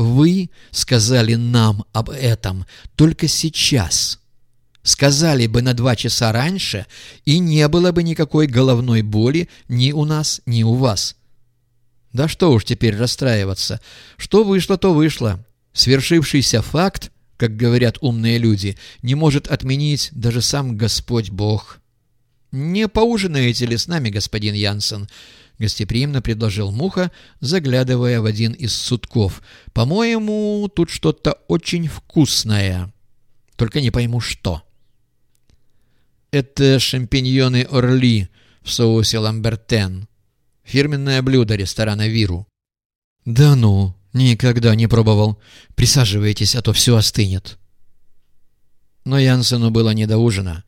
вы сказали нам об этом только сейчас. Сказали бы на два часа раньше, и не было бы никакой головной боли ни у нас, ни у вас. Да что уж теперь расстраиваться. Что вышло, то вышло. Свершившийся факт, как говорят умные люди, не может отменить даже сам Господь Бог. «Не поужинаете ли с нами, господин Янсен?» — гостеприимно предложил Муха, заглядывая в один из сутков. «По-моему, тут что-то очень вкусное. Только не пойму, что». «Это шампиньоны Орли в соусе ламбертен. Фирменное блюдо ресторана «Виру». «Да ну, никогда не пробовал. Присаживайтесь, а то все остынет». Но Янсену было не до ужина.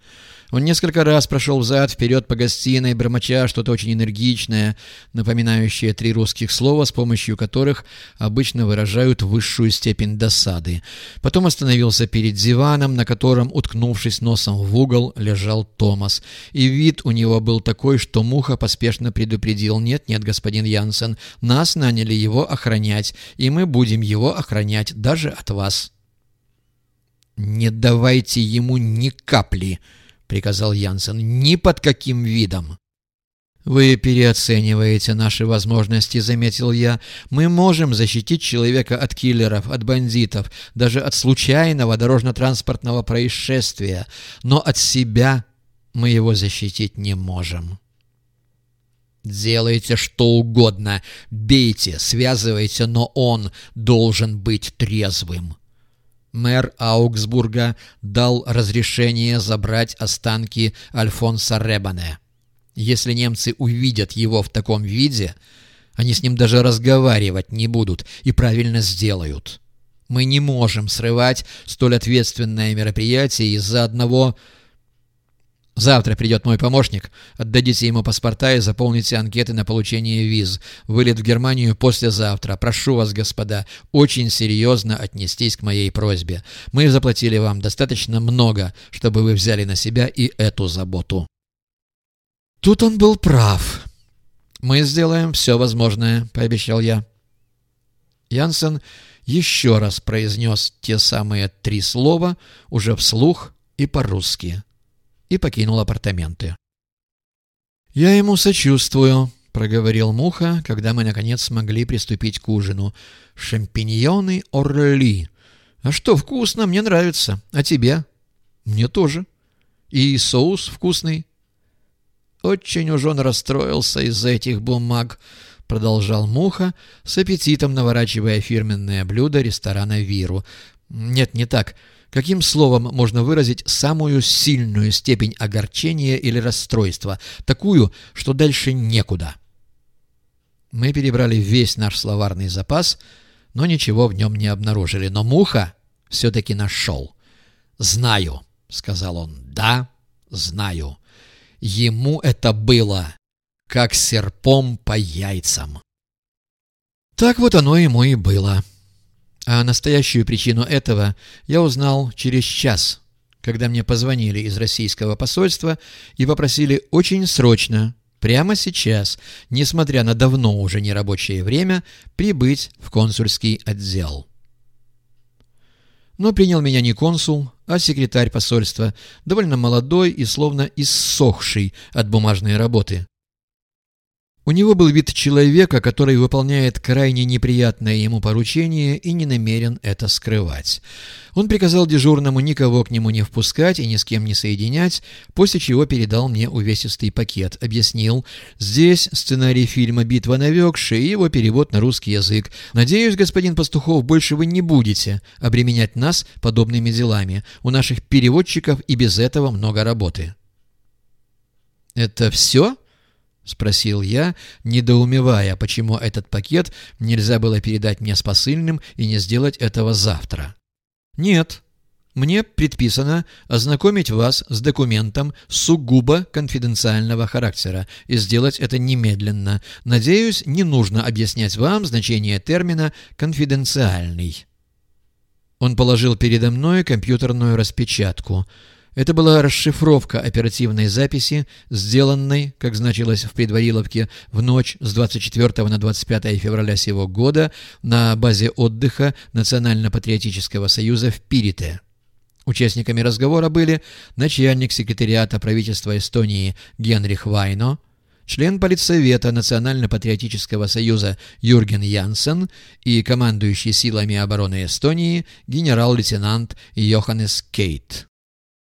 Он несколько раз прошел взад-вперед по гостиной, бормоча что-то очень энергичное, напоминающее три русских слова, с помощью которых обычно выражают высшую степень досады. Потом остановился перед диваном, на котором, уткнувшись носом в угол, лежал Томас. И вид у него был такой, что Муха поспешно предупредил «Нет, нет, господин Янсен, нас наняли его охранять, и мы будем его охранять даже от вас». «Не давайте ему ни капли!» Приказал Янсен. «Ни под каким видом!» «Вы переоцениваете наши возможности», — заметил я. «Мы можем защитить человека от киллеров, от бандитов, даже от случайного дорожно-транспортного происшествия, но от себя мы его защитить не можем». «Делайте что угодно, бейте, связывайте, но он должен быть трезвым». Мэр Аугсбурга дал разрешение забрать останки Альфонса Ребане. Если немцы увидят его в таком виде, они с ним даже разговаривать не будут и правильно сделают. Мы не можем срывать столь ответственное мероприятие из-за одного Завтра придет мой помощник. Отдадите ему паспорта и заполните анкеты на получение виз. Вылет в Германию послезавтра. Прошу вас, господа, очень серьезно отнестись к моей просьбе. Мы заплатили вам достаточно много, чтобы вы взяли на себя и эту заботу». Тут он был прав. «Мы сделаем все возможное», — пообещал я. Янсен еще раз произнес те самые три слова, уже вслух и по-русски и покинул апартаменты. «Я ему сочувствую», — проговорил Муха, когда мы, наконец, смогли приступить к ужину. «Шампиньоны Орли. А что, вкусно, мне нравится. А тебе?» «Мне тоже. И соус вкусный». «Очень уж он расстроился из-за этих бумаг», — продолжал Муха, с аппетитом наворачивая фирменное блюдо ресторана «Виру». «Нет, не так. Каким словом можно выразить самую сильную степень огорчения или расстройства, такую, что дальше некуда? Мы перебрали весь наш словарный запас, но ничего в нем не обнаружили. Но Муха все-таки нашел. «Знаю», — сказал он, — «да, знаю. Ему это было, как серпом по яйцам». Так вот оно ему и было. А настоящую причину этого я узнал через час, когда мне позвонили из российского посольства и попросили очень срочно, прямо сейчас, несмотря на давно уже нерабочее время, прибыть в консульский отдел. Но принял меня не консул, а секретарь посольства, довольно молодой и словно иссохший от бумажной работы. У него был вид человека, который выполняет крайне неприятное ему поручение и не намерен это скрывать. Он приказал дежурному никого к нему не впускать и ни с кем не соединять, после чего передал мне увесистый пакет. Объяснил, здесь сценарий фильма «Битва навекшая» и его перевод на русский язык. Надеюсь, господин Пастухов, больше вы не будете обременять нас подобными делами. У наших переводчиков и без этого много работы. «Это все?» — спросил я, недоумевая, почему этот пакет нельзя было передать мне с посыльным и не сделать этого завтра. «Нет, мне предписано ознакомить вас с документом сугубо конфиденциального характера и сделать это немедленно. Надеюсь, не нужно объяснять вам значение термина «конфиденциальный». Он положил передо мной компьютерную распечатку — Это была расшифровка оперативной записи, сделанной, как значилось в предвариловке, в ночь с 24 на 25 февраля сего года на базе отдыха Национально-патриотического союза в Пирите. Участниками разговора были начальник секретариата правительства Эстонии Генрих Вайно, член политсовета Национально-патриотического союза Юрген Янсен и командующий силами обороны Эстонии генерал-лейтенант Йоханнес Кейт.